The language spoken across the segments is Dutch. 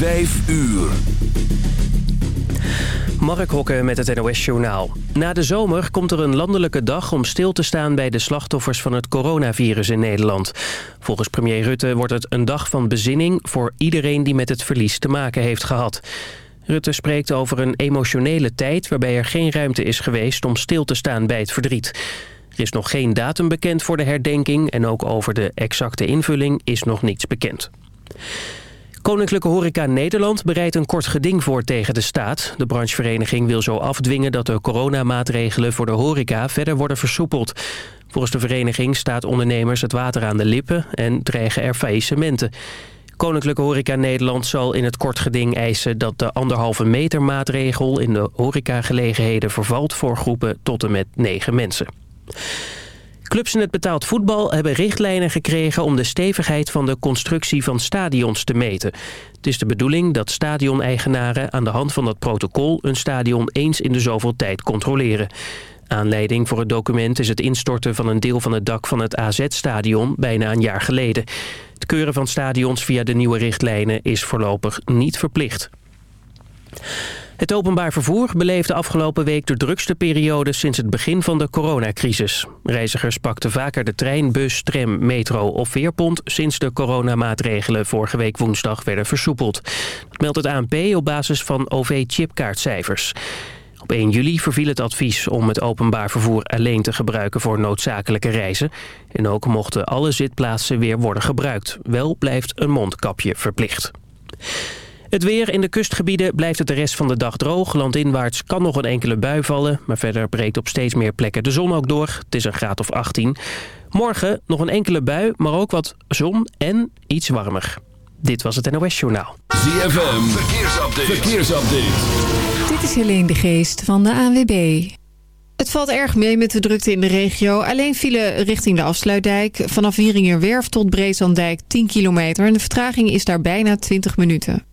5 uur. Mark Hokken met het NOS Journaal. Na de zomer komt er een landelijke dag om stil te staan... bij de slachtoffers van het coronavirus in Nederland. Volgens premier Rutte wordt het een dag van bezinning... voor iedereen die met het verlies te maken heeft gehad. Rutte spreekt over een emotionele tijd... waarbij er geen ruimte is geweest om stil te staan bij het verdriet. Er is nog geen datum bekend voor de herdenking... en ook over de exacte invulling is nog niets bekend. Koninklijke Horeca Nederland bereidt een kort geding voor tegen de staat. De branchevereniging wil zo afdwingen dat de coronamaatregelen voor de horeca verder worden versoepeld. Volgens de vereniging staat ondernemers het water aan de lippen en dreigen er faillissementen. Koninklijke Horeca Nederland zal in het kort geding eisen dat de anderhalve meter maatregel in de horecagelegenheden vervalt voor groepen tot en met negen mensen. Clubs in het betaald voetbal hebben richtlijnen gekregen om de stevigheid van de constructie van stadions te meten. Het is de bedoeling dat stadioneigenaren aan de hand van dat protocol een stadion eens in de zoveel tijd controleren. Aanleiding voor het document is het instorten van een deel van het dak van het AZ-stadion bijna een jaar geleden. Het keuren van stadions via de nieuwe richtlijnen is voorlopig niet verplicht. Het openbaar vervoer beleefde afgelopen week de drukste periode sinds het begin van de coronacrisis. Reizigers pakten vaker de trein, bus, tram, metro of veerpont sinds de coronamaatregelen vorige week woensdag werden versoepeld. Dat meldt het ANP op basis van OV-chipkaartcijfers. Op 1 juli verviel het advies om het openbaar vervoer alleen te gebruiken voor noodzakelijke reizen. En ook mochten alle zitplaatsen weer worden gebruikt. Wel blijft een mondkapje verplicht. Het weer in de kustgebieden blijft het de rest van de dag droog. Landinwaarts kan nog een enkele bui vallen. Maar verder breekt op steeds meer plekken de zon ook door. Het is een graad of 18. Morgen nog een enkele bui, maar ook wat zon en iets warmer. Dit was het NOS Journaal. ZFM, verkeersupdate. verkeersupdate. Dit is Helene de Geest van de ANWB. Het valt erg mee met de drukte in de regio. Alleen file richting de afsluitdijk. Vanaf Wieringerwerf tot Breesandijk 10 kilometer. En de vertraging is daar bijna 20 minuten.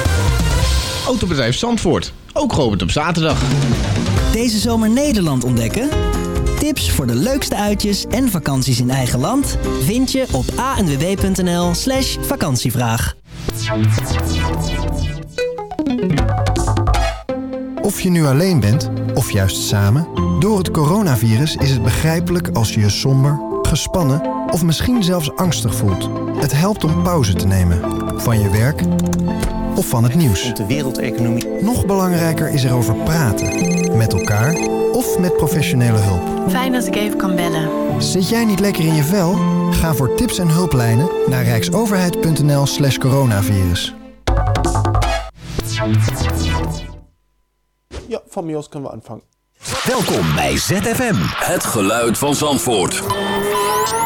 Autobedrijf Zandvoort. Ook geopend op zaterdag. Deze zomer Nederland ontdekken? Tips voor de leukste uitjes en vakanties in eigen land vind je op anwb.nl slash vakantievraag. Of je nu alleen bent, of juist samen, door het coronavirus is het begrijpelijk als je je somber, gespannen of misschien zelfs angstig voelt. Het helpt om pauze te nemen. Van je werk of van het nieuws. de wereldeconomie. Nog belangrijker is erover praten. Met elkaar of met professionele hulp. Fijn dat ik even kan bellen. Zit jij niet lekker in je vel? Ga voor tips en hulplijnen naar rijksoverheid.nl slash coronavirus. Ja, van Mios kunnen we aanvangen. Welkom bij ZFM. Het geluid van Zandvoort.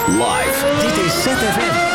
Live. Dit is ZFM.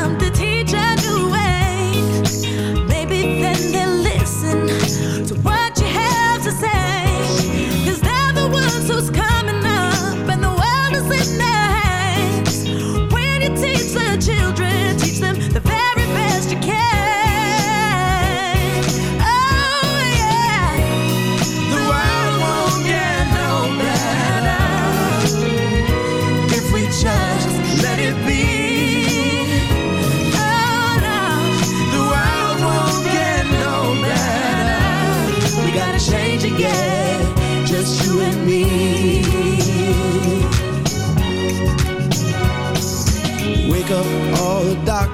the children, teach them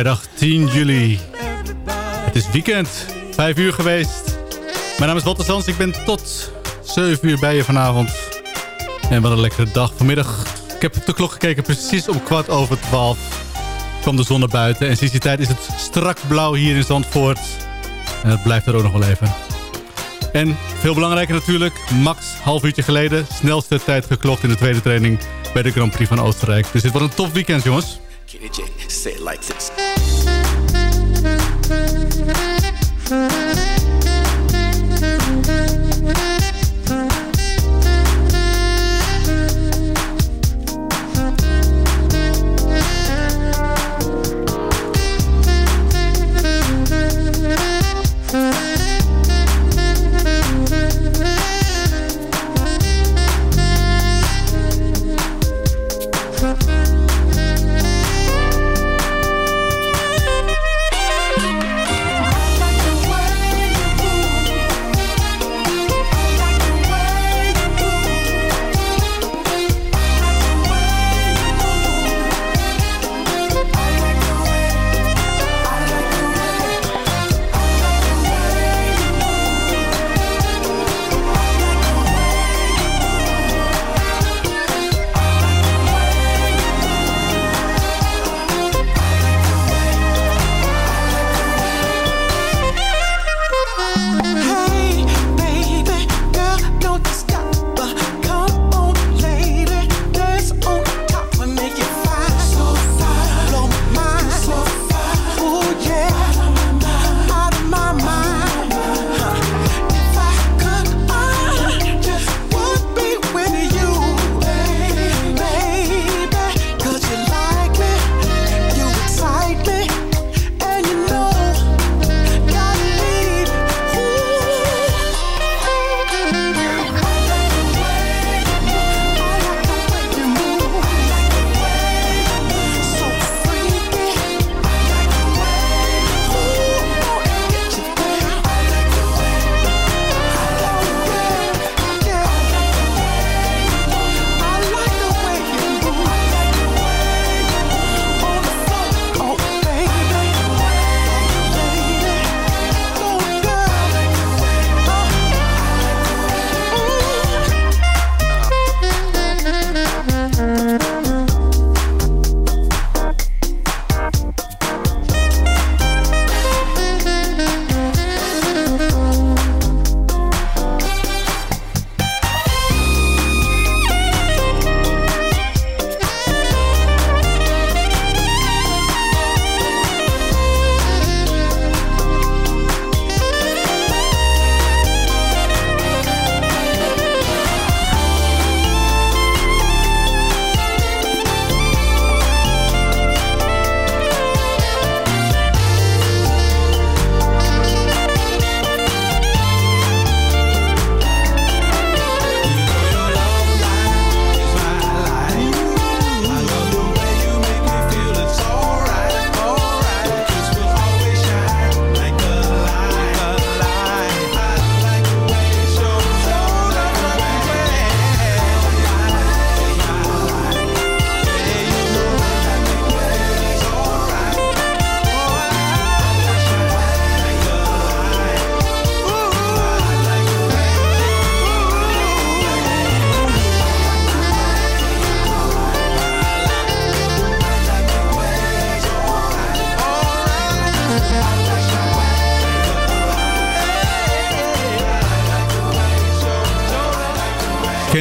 Vrijdag 10 juli. Het is weekend. Vijf uur geweest. Mijn naam is Walter Sans. Ik ben tot 7 uur bij je vanavond. En wat een lekkere dag. Vanmiddag, ik heb op de klok gekeken, precies om kwart over 12 kwam de zon naar buiten. En sinds die tijd is het strak blauw hier in Zandvoort. En dat blijft er ook nog wel even. En veel belangrijker natuurlijk, Max, half uurtje geleden, snelste tijd geklokt in de tweede training bij de Grand Prix van Oostenrijk. Dus dit wordt een top weekend, jongens. Kenny J, say it like this.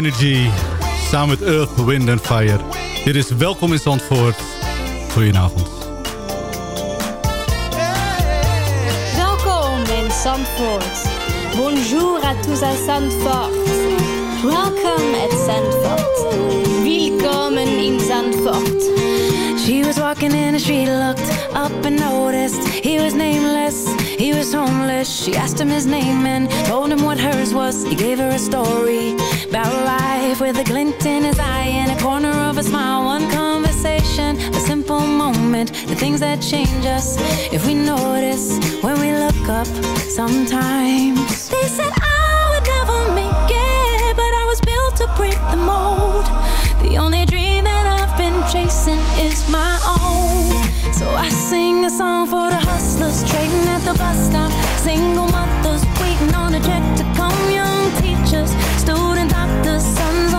Energy. Samen met Earth, Wind and Fire. Dit is Welkom in Zandvoort. Goedenavond. Welkom in Zandvoort. Bonjour à tous à Zandvoort. Welcome at Zandvoort. Willkommen in Zandvoort. She was walking in the street, looked up and noticed he was nameless, he was homeless. She asked him his name and told him what hers was. He gave her a story about life with a glint in his eye and a corner of a smile. One conversation, a simple moment, the things that change us if we notice when we look up sometimes. They said I would never make it, but I was built to break the mold. The only dream that I've been chasing is my own. So I sing a song for the hustlers trading at the bus stop. Single mothers waiting on a check to come. The front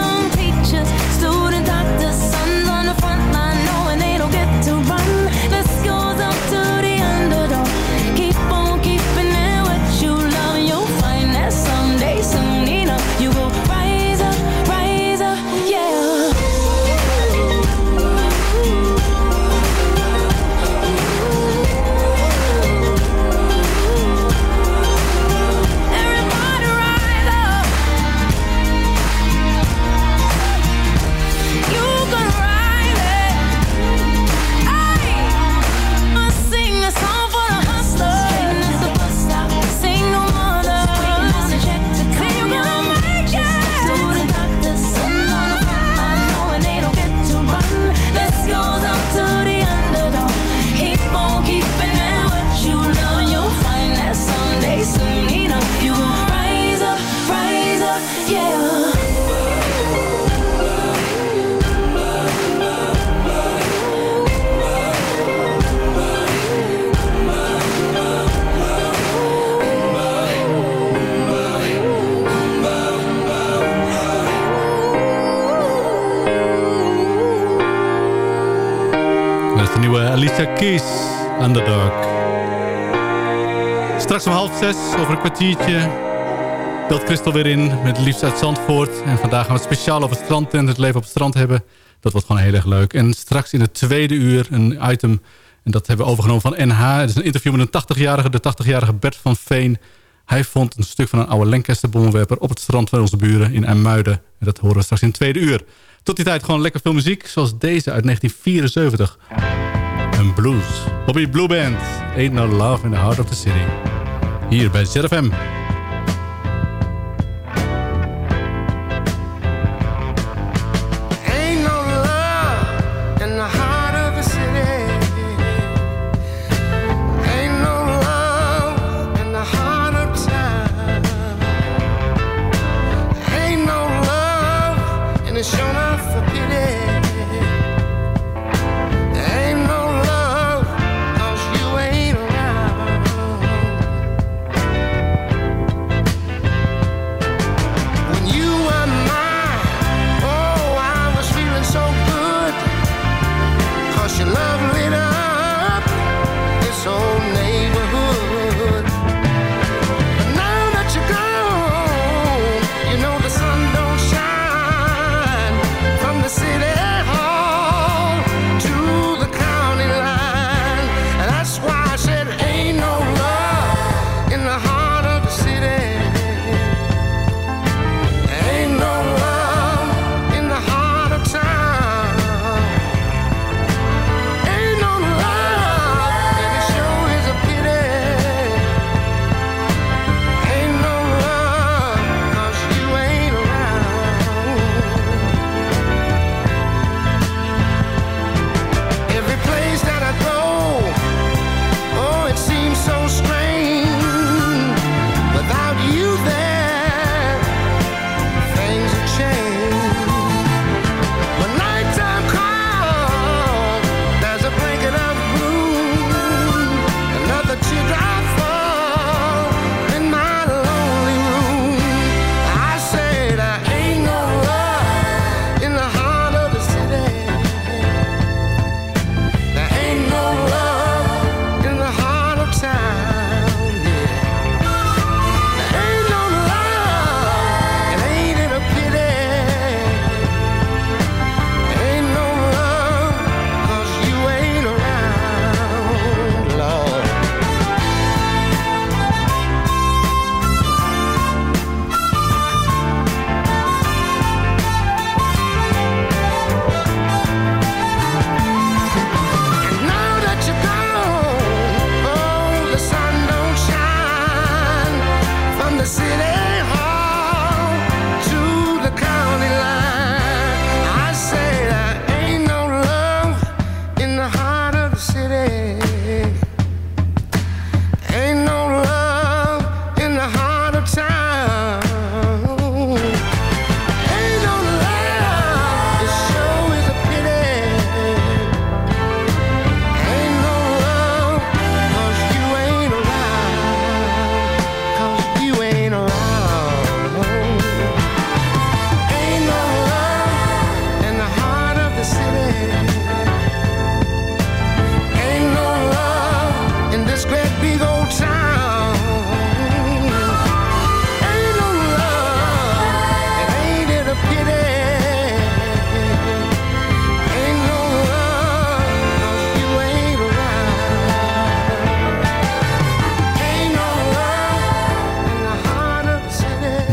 nieuwe Alicia Keys, Underdog. Straks om half zes, over een kwartiertje, belt Christel weer in met Liefst uit Zandvoort. En vandaag gaan we het speciaal over het strand en het leven op het strand hebben. Dat wordt gewoon heel erg leuk. En straks in het tweede uur een item, en dat hebben we overgenomen van NH. Het is een interview met een 80-jarige, de 80-jarige Bert van Veen. Hij vond een stuk van een oude Lancaster-bommenwerper op het strand van onze buren in IJmuiden. En dat horen we straks in het tweede uur. Tot die tijd gewoon lekker veel muziek, zoals deze uit 1974. Een blues. Bobby Blue Band. Ain't no love in the heart of the city. Hier bij ZFM.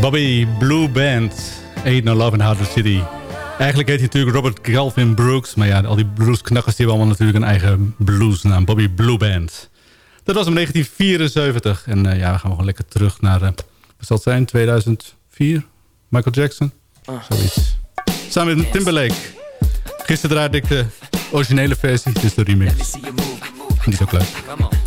Bobby Blue Band. Ain't No Love in Harder City. Eigenlijk heet hij natuurlijk Robert Calvin Brooks. Maar ja, al die bluesknakkers die hebben allemaal natuurlijk een eigen bluesnaam. Bobby Blue Band. Dat was in 1974. En uh, ja, we gaan gewoon lekker terug naar... Eh, wat zal het zijn? 2004? Michael Jackson? Zoiets. Samen met Timberlake. Gisteren draaide ik de originele versie. dus de remix. Die is ook leuk.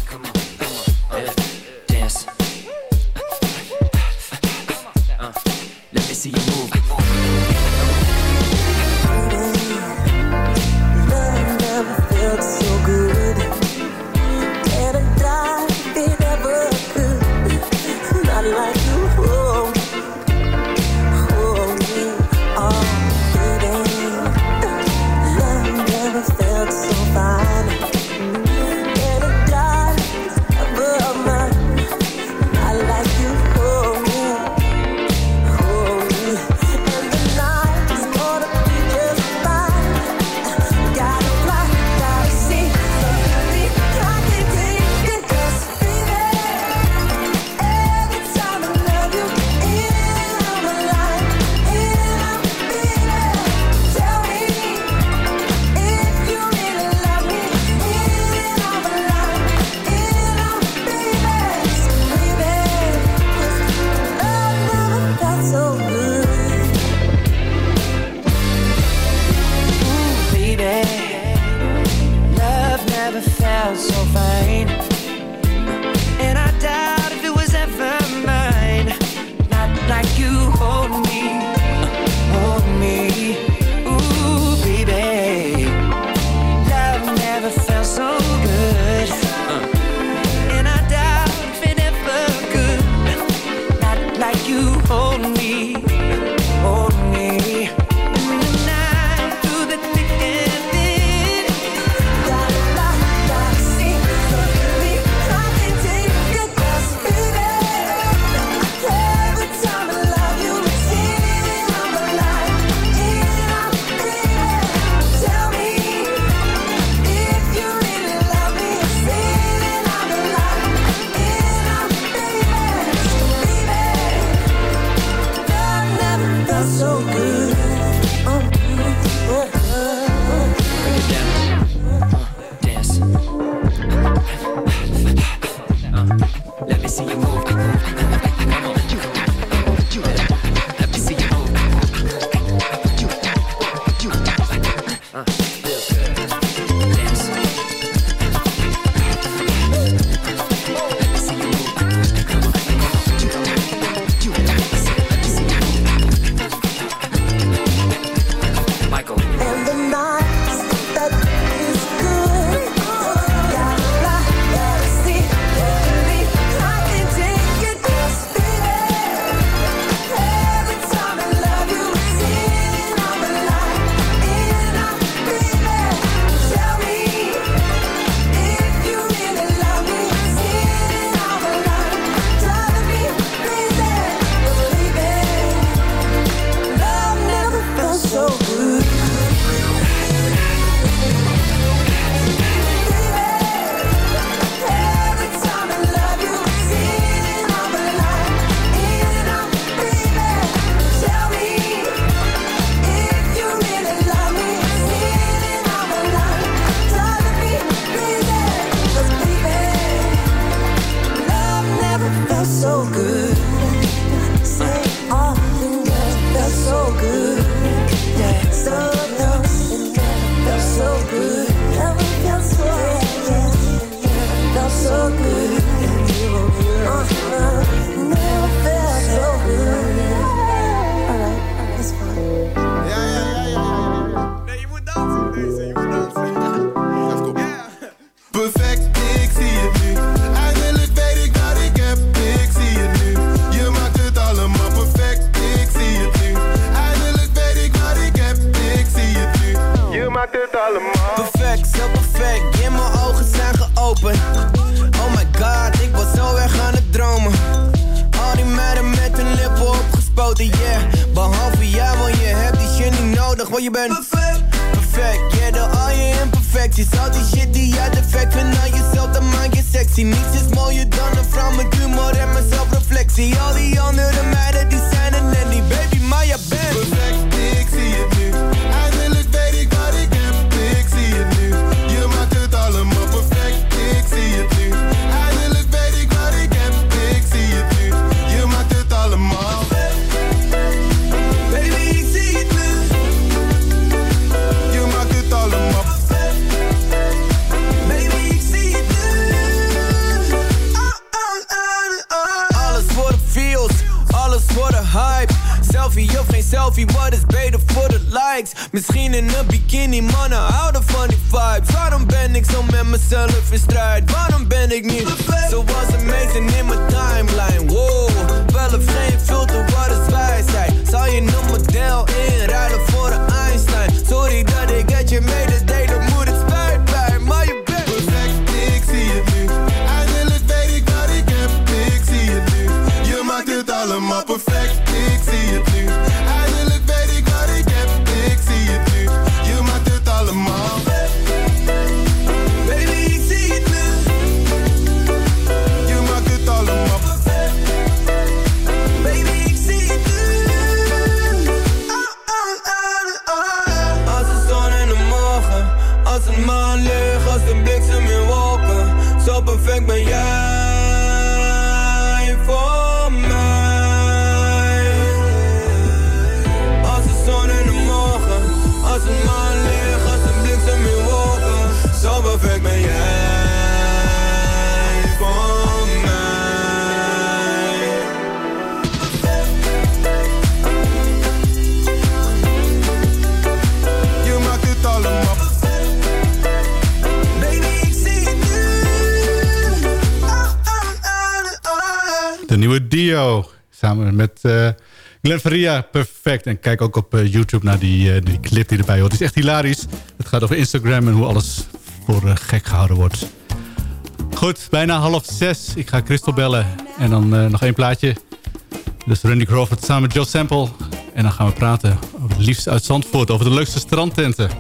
Misschien in een bikini, mannen houden van die vibes Waarom ben ik zo met mezelf in strijd? Waarom ben ik niet perfect? Zoals een meisje in mijn timeline, wow Wel of geen filter Samen met uh, Glenn Faria. Perfect. En kijk ook op eh, YouTube naar die, eh, die clip die erbij hoort. Die is echt hilarisch. Het gaat over Instagram en hoe alles voor gek gehouden wordt. Goed, bijna half zes. Ik ga Christel bellen. En dan nog één plaatje. Dus Randy Crawford samen met Joe Sample. En dan gaan we praten over het liefst uit Zandvoort. Over de leukste strandtenten.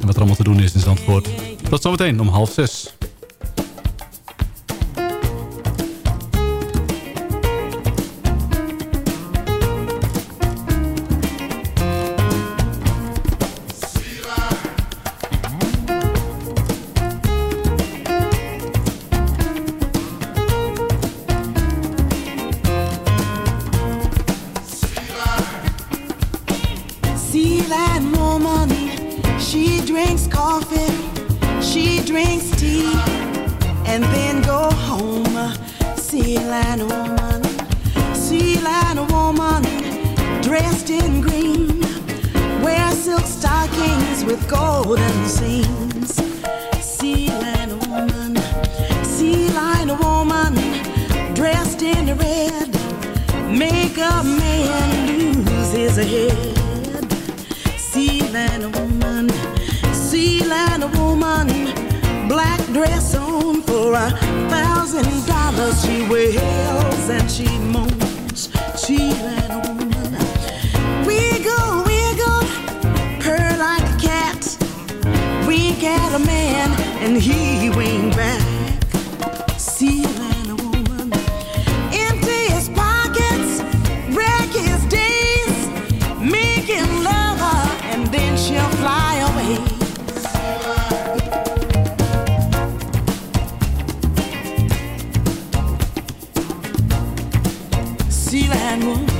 En wat er allemaal te doen is in Zandvoort. Tot zometeen om half zes. see that move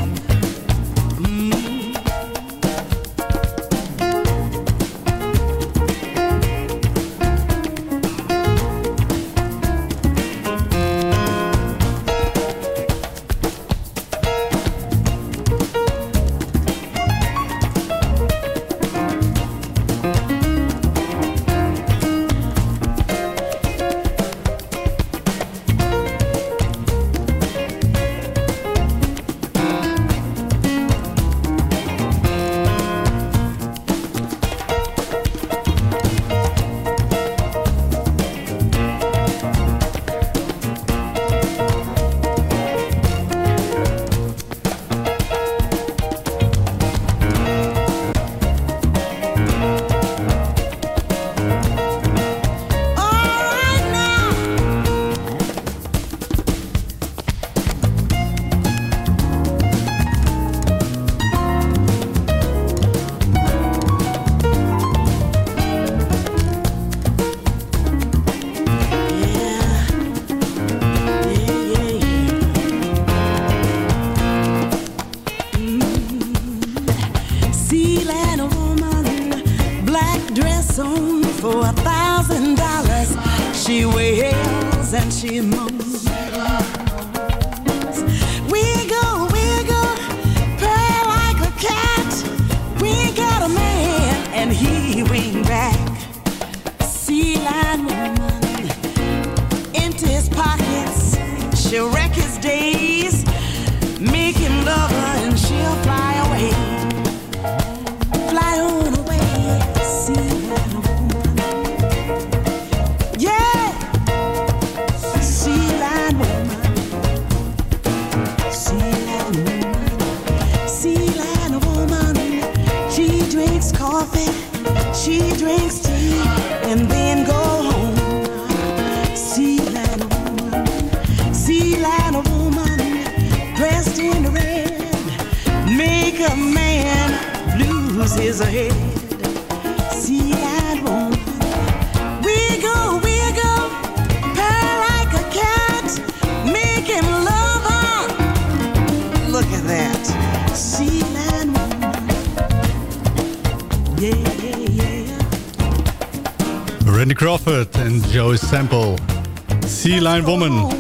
Woman.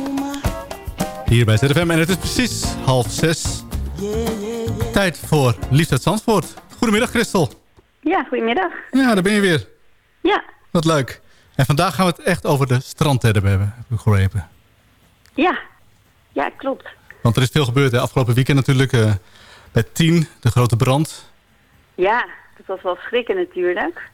Hier bij ZFM. En het is precies half zes. Tijd voor Liefst uit Zandvoort. Goedemiddag Christel. Ja, goedemiddag. Ja, daar ben je weer. Ja, Wat leuk. En vandaag gaan we het echt over de strandtedden hebben, heb ik begrepen. ja, ja, klopt. Want er is veel gebeurd. Hè. Afgelopen weekend natuurlijk eh, bij 10, de grote brand. Ja, dat was wel schrikken natuurlijk.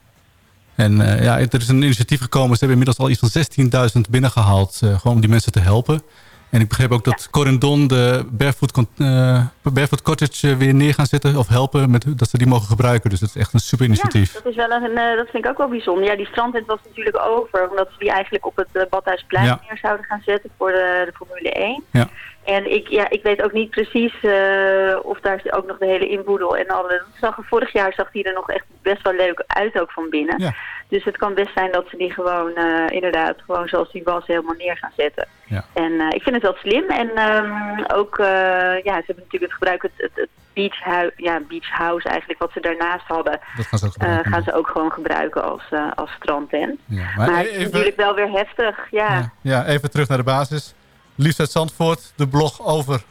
En eh, ja, er is een initiatief gekomen. Ze hebben inmiddels al iets van 16.000 binnengehaald. eh, gewoon om die mensen te helpen. En ik begreep ook dat Corendon de Barefoot, eh, Barefoot Cottage weer neer gaan zetten. Of helpen, met, dat ze die mogen gebruiken. Dus dat is echt een super initiatief. Ja, dat, is wel een, dat vind ik ook wel bijzonder. Ja, die strandtent was natuurlijk over. Omdat ze die eigenlijk op het Badhuisplein Ja. neer zouden gaan zetten voor de, de Formule 1. Ja. En ik, ja, ik weet ook niet precies eh, of daar ook nog de hele inboedel en alle... dat Zag, er- vorig jaar zag die er nog echt best wel leuk uit ook van binnen. Ja. Dus het kan best zijn dat ze die gewoon eh, inderdaad gewoon zoals die was helemaal neer gaan zetten. Ja. En eh, ik vind het wel slim. En ehm, ook, ja, ze hebben natuurlijk het gebruik, het, het, het beach, ja, beach house eigenlijk, wat ze daarnaast hadden, Dat gaan ze ook gebruiken. gaan ze ook gewoon gebruiken als, als strandtent. Ja, Maar, maar het is natuurlijk wel weer heftig, ja. Ja, ja, even terug naar de basis. Liefst uit Zandvoort, de blog over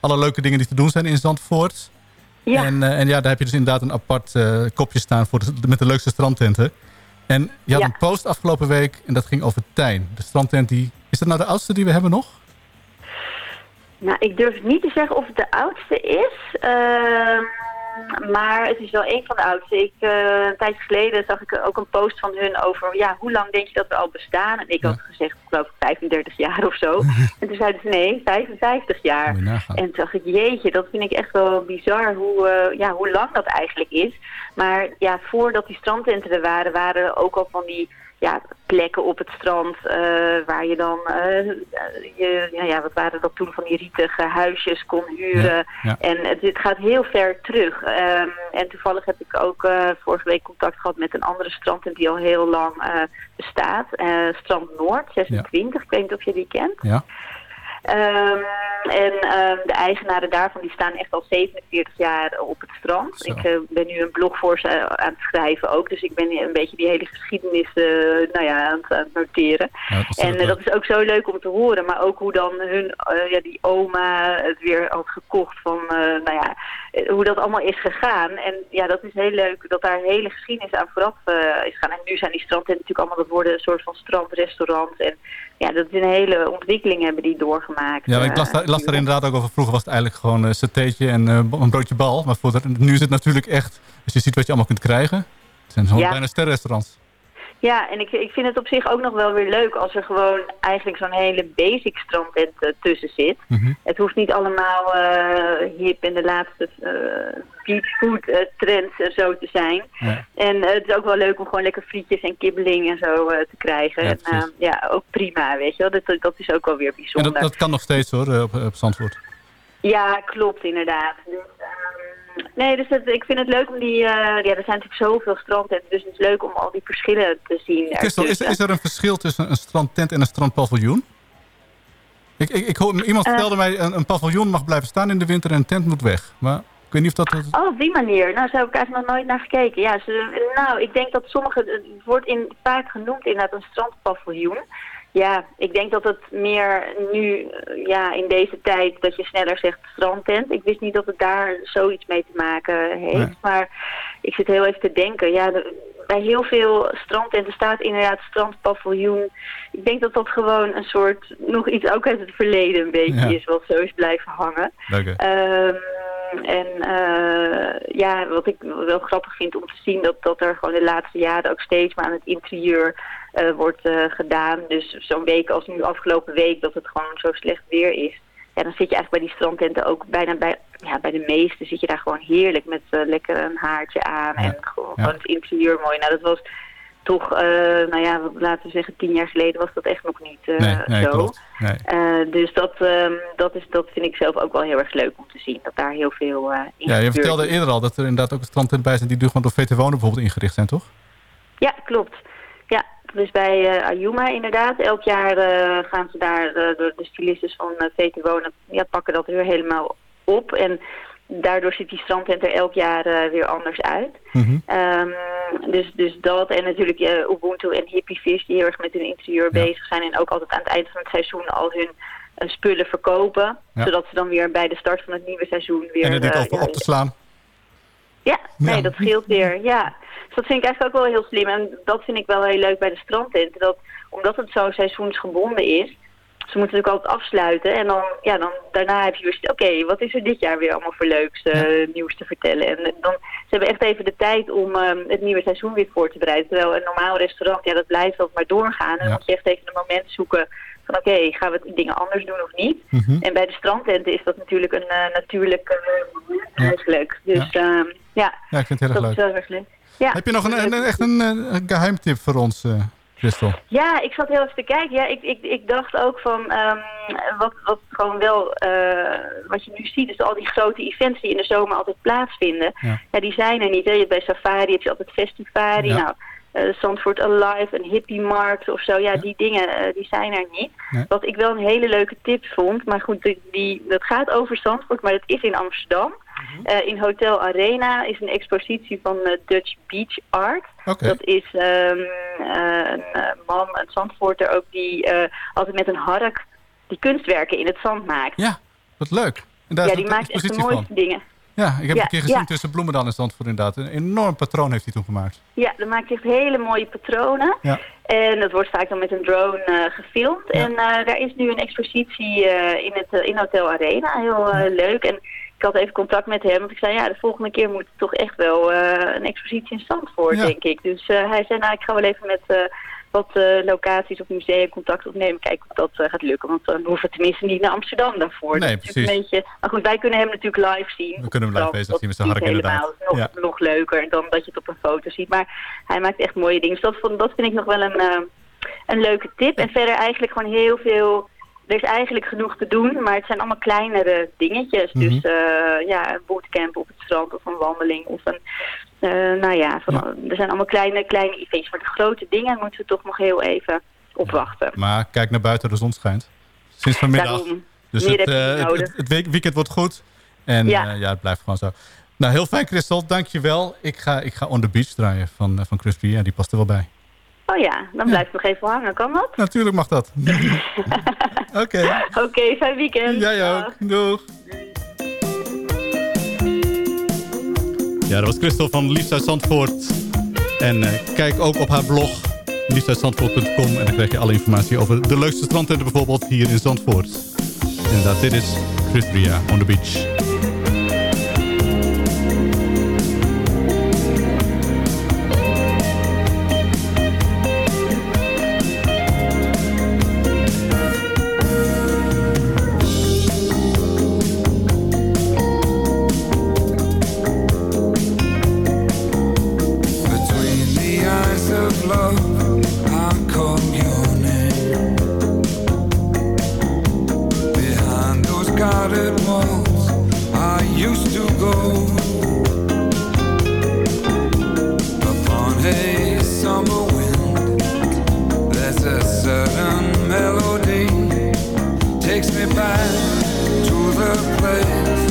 alle leuke dingen die te doen zijn in Zandvoort. Ja. En, eh, en ja, daar heb je dus inderdaad een apart eh, kopje staan voor de, met de leukste strandtenten. En je had Ja. een post afgelopen week en dat ging over Tijn. De strandtent die... Is dat nou de oudste die we hebben nog? Nou, ik durf niet te zeggen of het de oudste is. ehm, maar het is wel een van de oudste. Ik, eh, een tijdje geleden zag ik ook een post van hun over... ja, hoe lang denk je dat we al bestaan? En ik had gezegd, ik geloof ik 35 jaar of zo. en toen zeiden ze, nee, 55 jaar. En toen dacht ik, jeetje, dat vind ik echt wel bizar hoe, eh, ja, hoe lang dat eigenlijk is. Maar ja, voordat die strandtenten er waren, waren er ook al van die ja, plekken op het strand eh, waar je dan, eh, je, ja, ja, wat waren dat toen, van die rietige huisjes kon huren. Ja, ja. En het, het gaat heel ver terug. Ehm, en toevallig heb ik ook eh, vorige week contact gehad met een andere strandtent die al heel lang bestaat. Strand Noord, 26, ik weet niet of je die kent. Ja. Ehm, en ehm, de eigenaren daarvan die staan echt al 47 jaar op het strand. Ik eh, ben nu een blog voor ze eh, aan het schrijven ook. Dus ik ben een beetje die hele geschiedenis eh, nou ja, aan, het, aan het noteren. en dat is ook zo leuk om te horen. Maar ook hoe dan hun, ja, die oma het weer had gekocht van, nou ja, hoe dat allemaal is gegaan. En ja, dat is heel leuk dat daar een hele geschiedenis aan vooraf is gegaan. En nu zijn die strandtenten natuurlijk allemaal, dat worden een soort van strandrestaurant. En ja, dat is een hele ontwikkeling hebben die Ja, ik las, eh, daar, ik las daar inderdaad ook over. Vroeger was het eigenlijk gewoon een satéetje en eh, een broodje bal. Maar voor de- nu is het natuurlijk echt... Als je ziet wat je allemaal kunt krijgen. Het zijn gewoon Ja. bijna sterrenrestaurants. Ja, en ik, ik vind het op zich ook nog wel weer leuk als er gewoon eigenlijk zo'n hele basic strandtent eh, tussen zit. Mhm. Het hoeft niet allemaal eh, hip in de laatste uh, beachfood eh, trends en zo te zijn. Ja. En het is ook wel leuk om gewoon lekker frietjes en kibbeling en zo te krijgen. Ja, en eh, ja, ook prima, weet je wel. Dat, dat is ook wel weer En bijzonder. dat, dat kan nog steeds hoor, op, op Zandvoort. Ja, klopt inderdaad. Dus, ehm, nee, dus ik vind het leuk om die... eh, ja, er zijn natuurlijk zoveel strandtenten, dus het is leuk om al die verschillen te zien. Christel, is, ertussen. is er een verschil tussen een strandtent en een strandpaviljoen? Ik, ik, ik hoor, iemand Eh. vertelde mij, een, een paviljoen mag blijven staan in de winter en een tent moet weg. Maar Ik weet niet of dat... Oh, op die manier. Nou, zo heb ik eigenlijk nog nooit naar gekeken. Ja, ze, nou, ik denk dat sommige... Het wordt in, vaak genoemd inderdaad een strandpaviljoen. Ja, ik denk dat het meer nu, eh, ja, in deze tijd, dat je sneller zegt strandtent. Ik wist niet dat het daar zoiets mee te maken heeft. Nee. Maar ik zit heel even te denken. Ja, de- bij heel veel strandtenten staat inderdaad strandpaviljoen. Ik denk dat dat gewoon een soort, nog iets ook uit het verleden een beetje Ja. is, wat zo is blijven hangen. Ehm, en eh, ja, wat ik wel grappig vind om te zien, dat, dat er gewoon de laatste jaren ook steeds maar aan het interieur eh, wordt eh, gedaan. Dus zo'n week als nu afgelopen week, dat het gewoon zo slecht weer is. Ja, dan zit je eigenlijk bij die strandtenten ook bijna bij, ja, bij de meeste zit je daar gewoon heerlijk met eh, lekker een haartje aan en gewoon, Ja. het interieur mooi. Nou, dat was toch, nou ja, laten we zeggen, tien jaar geleden was dat echt nog niet Nee, nee, zo. klopt. Nee. Dus dat, ehm, dat, is, dat vind ik zelf ook wel heel erg leuk om te zien. Dat daar heel veel in Ja, je vertelde eerder al dat er inderdaad ook een strandtent bij zijn... die nu gewoon door VT Wonen bijvoorbeeld ingericht zijn, toch? Ja, klopt. Dus bij eh Ayuma inderdaad. Elk jaar eh, gaan ze daar, eh, de, de stylistes van uh, VT Wonen, ja, pakken dat weer helemaal op. En daardoor ziet die strandtent er elk jaar weer anders uit. Ehm, dus, dus dat en natuurlijk eh, Ubuntu en Hippiefish die heel erg met hun interieur bezig zijn. En ook altijd aan het eind van het seizoen al hun spullen verkopen. Ja. Zodat ze dan weer bij de start van het nieuwe seizoen weer... en dit over op te slaan. Ja, nee, Ja. dat scheelt weer. Ja. Dus dat vind ik eigenlijk ook wel heel slim. En dat vind ik wel heel leuk bij de strandtenten. Dat, omdat het zo seizoensgebonden is, ze moeten natuurlijk altijd afsluiten. En dan, ja, dan daarna heb je weer, oké, wat is er dit jaar weer allemaal voor leuks eh, nieuws te vertellen. En eh, dan, ze hebben echt even de tijd om ehm, het nieuwe seizoen weer voor te bereiden. Terwijl een normaal restaurant, ja, dat blijft altijd maar doorgaan. En dan moet je echt even een moment zoeken van, oké, gaan we dingen anders doen of niet? En bij de strandtenten is dat natuurlijk een eh, natuurlijk eigenlijk. Dus ja, ja Ja, ik vind het heel erg dat leuk. is wel erg leuk. Ja. Heb je nog een, een- echt een, een geheimtip voor ons, eh Christel? Ja, ik zat heel even te kijken. Ja, ik, ik, ik dacht ook van ehm, wat, wat gewoon wel, eh, wat je nu ziet, is al die grote events die in de zomer altijd plaatsvinden. Ja. Ja, die zijn er niet. Hè. Je- Bij Safari heb je altijd Festifari. Ja. Nou, eh Zandvoort Alive, een hippie markt of zo. Ja, die dingen, die zijn er niet. Nee. Wat ik wel een hele leuke tip vond, maar goed, die, die, dat gaat over Zandvoort, maar dat is in Amsterdam. Eh, in Hotel Arena is een expositie van eh, Dutch Beach Art. Dat is ehm, eh, een man, een Zandvoorter ook, die altijd met een hark die kunstwerken in het zand maakt. Ja, wat leuk. En daar ja, is die maakt echt de mooiste van. dingen. Ja, ik heb Ja, een keer gezien ja. tussen Bloemendaal en Zandvoort inderdaad. Een enorm patroon heeft hij toen gemaakt. Ja, dan maakt hij echt hele mooie patronen. Ja. En dat wordt vaak dan met een drone gefilmd. En daar is nu een expositie in, het, in Hotel Arena. Heel leuk. En ik had even contact met hem. Want ik zei, ja, de volgende keer moet toch echt wel eh, een expositie in Zandvoort, Ja. denk ik. Dus eh, hij zei, nou, ik ga wel even met eh, wat locaties of musea contact opnemen. Kijken of dat gaat lukken. Want dan hoeven we tenminste niet naar Amsterdam daarvoor. Nee, Dat precies. Een beetje, maar goed, wij kunnen hem natuurlijk live zien. We kunnen hem live Dat- bezig dat zien niet inderdaad. helemaal nog, nog leuker dan dat je het op een foto ziet. Maar hij maakt echt mooie dingen. Dus dat, vond- dat vind ik nog wel een, een leuke tip. En verder eigenlijk gewoon heel veel... Er is eigenlijk genoeg te doen, maar het zijn allemaal kleinere dingetjes. Mhm. Dus eh, ja, een bootcamp op het strand of een wandeling of een... eh, nou ja, van, er zijn allemaal kleine, kleine events. Maar de grote dingen moeten we toch nog heel even opwachten. Maar kijk naar buiten, de zon schijnt. Sinds vanmiddag. Daarom. Dus Meer het, eh, het, het, het week- weekend wordt goed. En Ja. ja. ja, het blijft gewoon zo. Nou, heel fijn Christel, dankjewel. Ik ga, ik ga On The Beach draaien van, van Chris Ria. Die past er wel bij. Oh ja, dan blijf ik nog even hangen. Kan dat? Natuurlijk mag dat. Oké. Oké, fijn weekend. Jij ook. Doeg. Ja, dat was Christel van Liefst uit Zandvoort. En eh, kijk ook op haar blog liefstuitzandvoort.com en dan krijg je alle informatie over de leukste strandtenten bijvoorbeeld hier in Zandvoort. Inderdaad, dit is Chris Ria on the beach. Takes me back to the place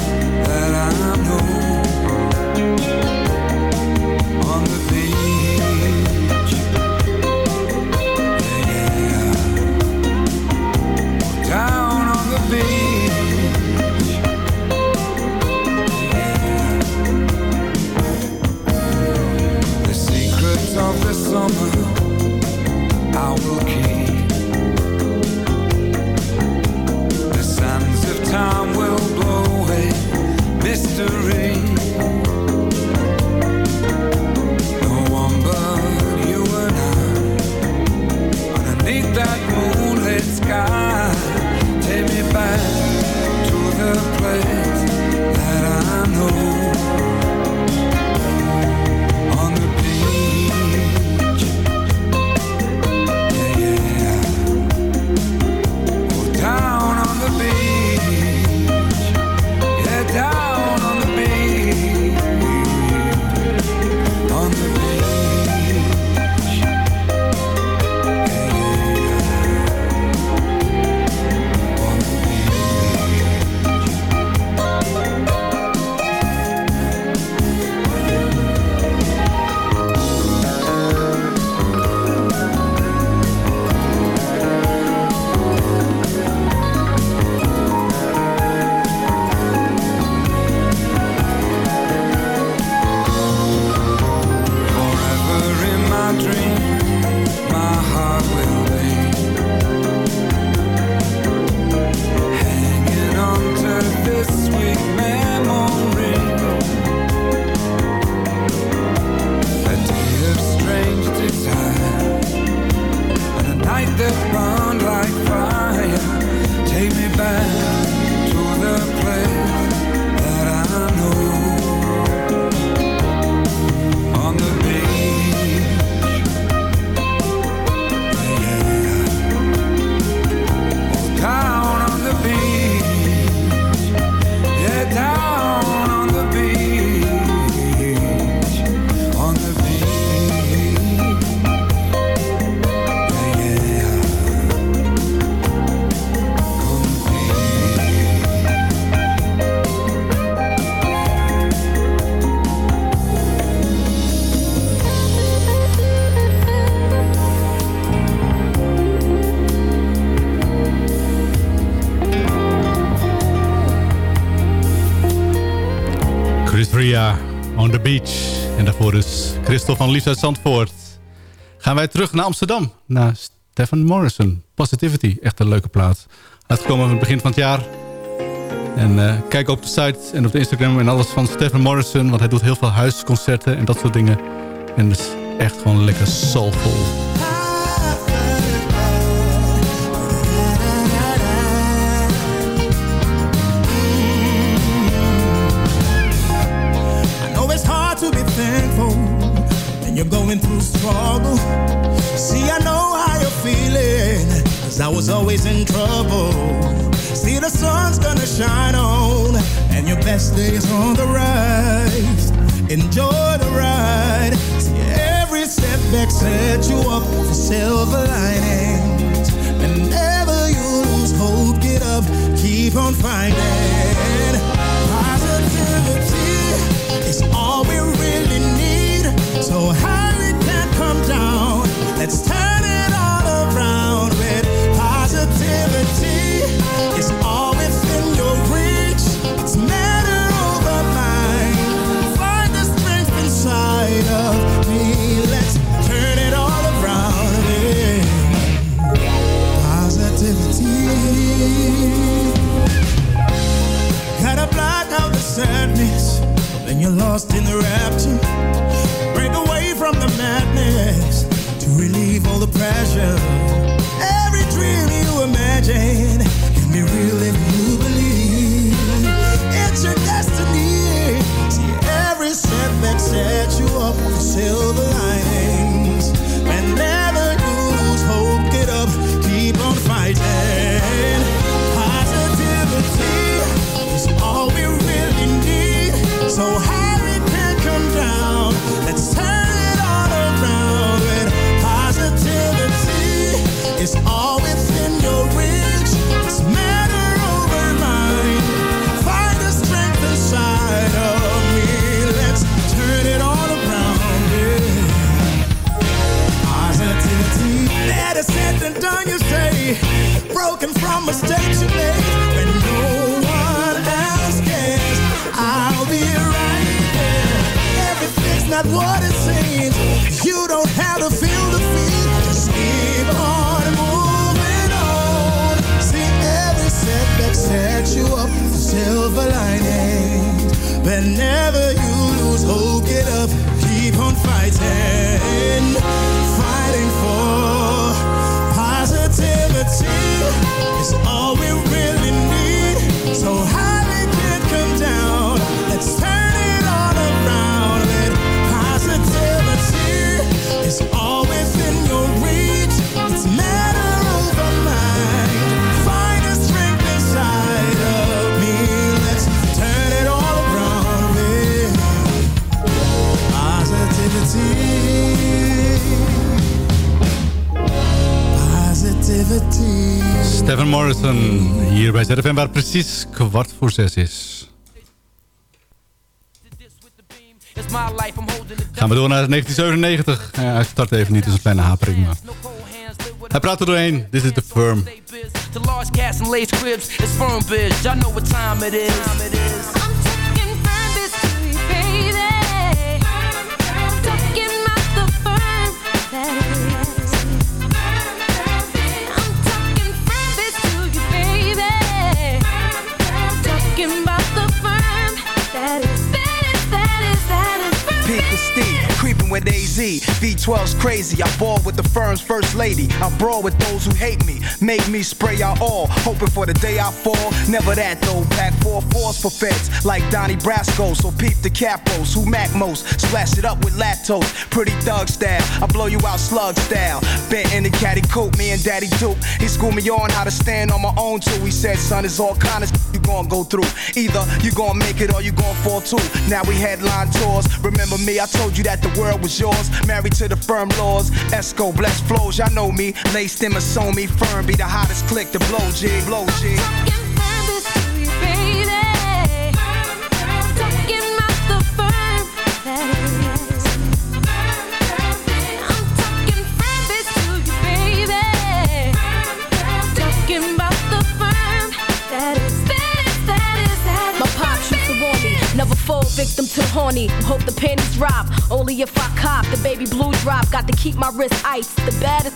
van Liefde uit Zandvoort. Gaan wij terug naar Amsterdam, naar Stefan Morrison. Positivity, echt een leuke plaats. Uitgekomen aan het begin van het jaar. En eh, kijk op de site en op de Instagram en alles van Stefan Morrison. Want hij doet heel veel huisconcerten en dat soort dingen. En het is echt gewoon lekker soulful. you're going through struggle. See, I know how you're feeling, cause I was always in trouble. See, the sun's gonna shine on, and your best days on the rise. Enjoy the ride. See, every setback sets you up for silver linings. Whenever you lose hope, get up, keep on fighting. Fighting, fighting for positivity is all we really need. So high Stephen Morrison hier bij ZFM waar precies kwart voor zes is. Gaan we door naar 1997. Ja, hij start even niet, dus een kleine hapering. Maar hij praat er doorheen. Dit is de firm. The and it's firm. Y'all know what time it is. Creeping with AZ. V12's crazy. I ball with the firm's first lady. I brawl with those who hate me. Make me spray out all. Hoping for the day I fall. Never that though. Pack four fours for feds. Like Donnie Brasco. So peep the capos. Who mac most? Splash it up with lactose. Pretty thug style. I blow you out slug style. Bent in the caddy coat. Me and Daddy Duke. He schooled me on how to stand on my own too. He said, son, it's all kind of you gonna go through. Either you gonna make it or you gonna fall too. Now we headline tours. Remember me? I told you that the world was yours. Married to the firm laws. Esco, blessed flows. Y'all know me. Laced in my me firm. Be the hottest click to blow G. Blow G. fall victim to horny. Hope the panties drop. Only if I cop the baby blue drop. Got to keep my wrist iced. The baddest.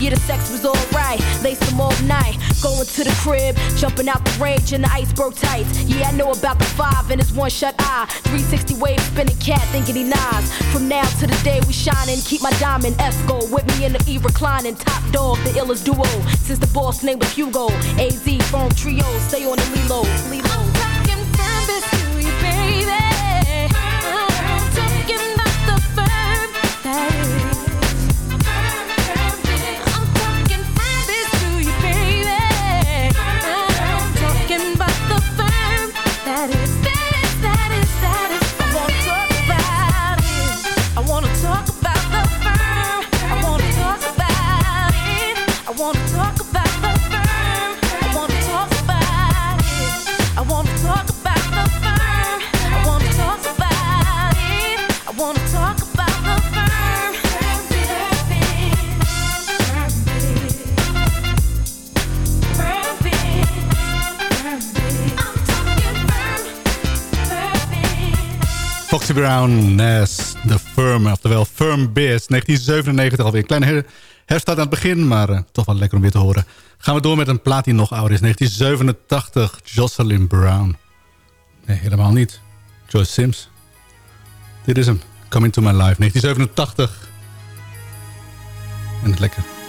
Yeah, the sex was alright. Laced them all night. Going to the crib. Jumping out the range in the iceberg tights. Yeah, I know about the five and his one shut eye. 360 wave spinning cat thinking he nods. From now to the day we shining. Keep my diamond Esco with me in the E reclining. Top dog, the illest duo. Since the boss name was Hugo. AZ, firm trio. Stay on the Lilo. Lilo. Brown, Nas, The Firm, oftewel Firm Biz. 1997 alweer. Een kleine her aan het begin, maar uh, toch wel lekker om weer te horen. Gaan we door met een plaat die nog ouder is. 1987, Jocelyn Brown. Nee, helemaal niet. Joyce Sims. Dit is hem. Come Into My Life, 1987. En het lekker.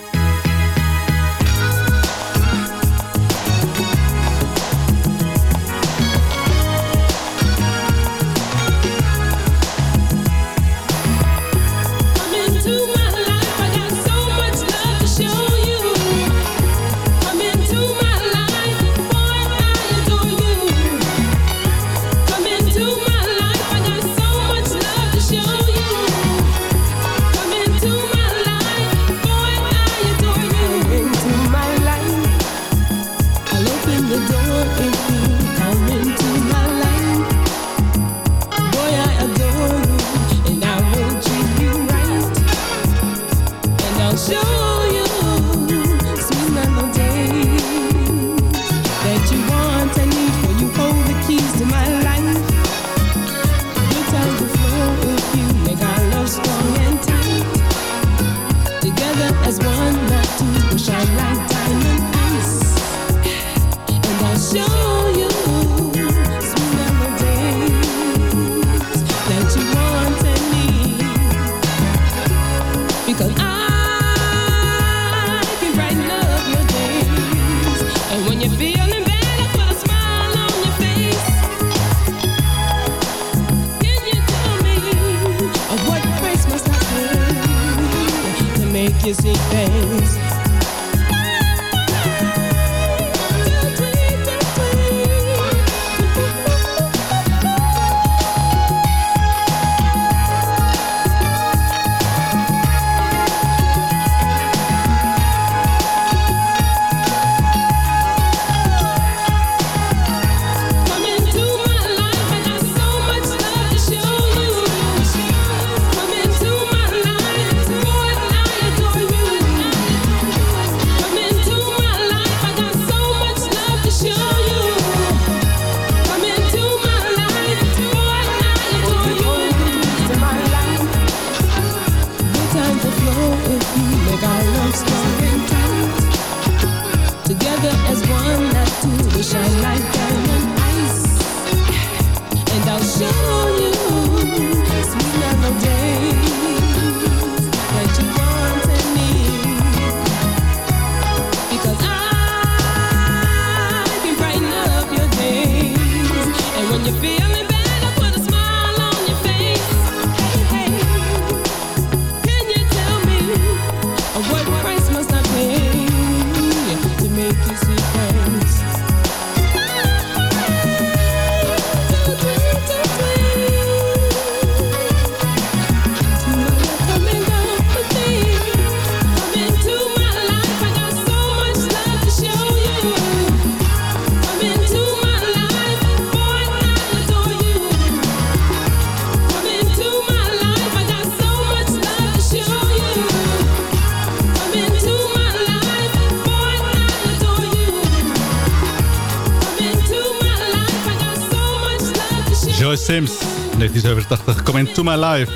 Sims, 1987, Come Into My Life.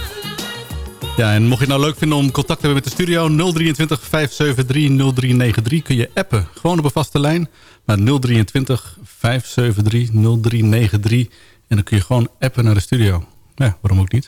Ja, en mocht je het nou leuk vinden om contact te hebben met de studio... 023 573 0393 kun je appen. Gewoon op een vaste lijn. Maar 023 573 0393. En dan kun je gewoon appen naar de studio. Ja, waarom ook niet?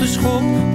de schop.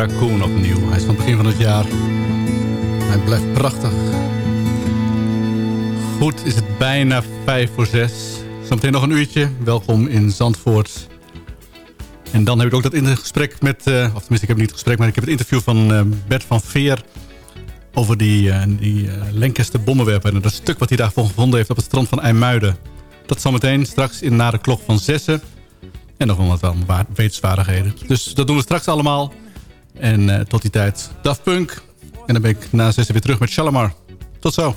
Raccoon opnieuw. Hij is van het begin van het jaar. Hij blijft prachtig. Goed, is het bijna vijf voor zes. Zometeen nog een uurtje. Welkom in Zandvoort. En dan heb ik ook dat gesprek met... Eh, of tenminste, ik heb niet het gesprek, maar ik heb het interview van uh, Bert van Veer... over die, uh, die Lancaster bommenwerper. En dat stuk wat hij daarvoor gevonden heeft op het strand van IJmuiden. Dat zometeen, straks in, na de klok van zessen... En nog wel wat wetenswaardigheden. Dus dat doen we straks allemaal. En eh, tot die tijd Daft Punk. En dan ben ik na zes weer terug met Shalomar. Tot zo.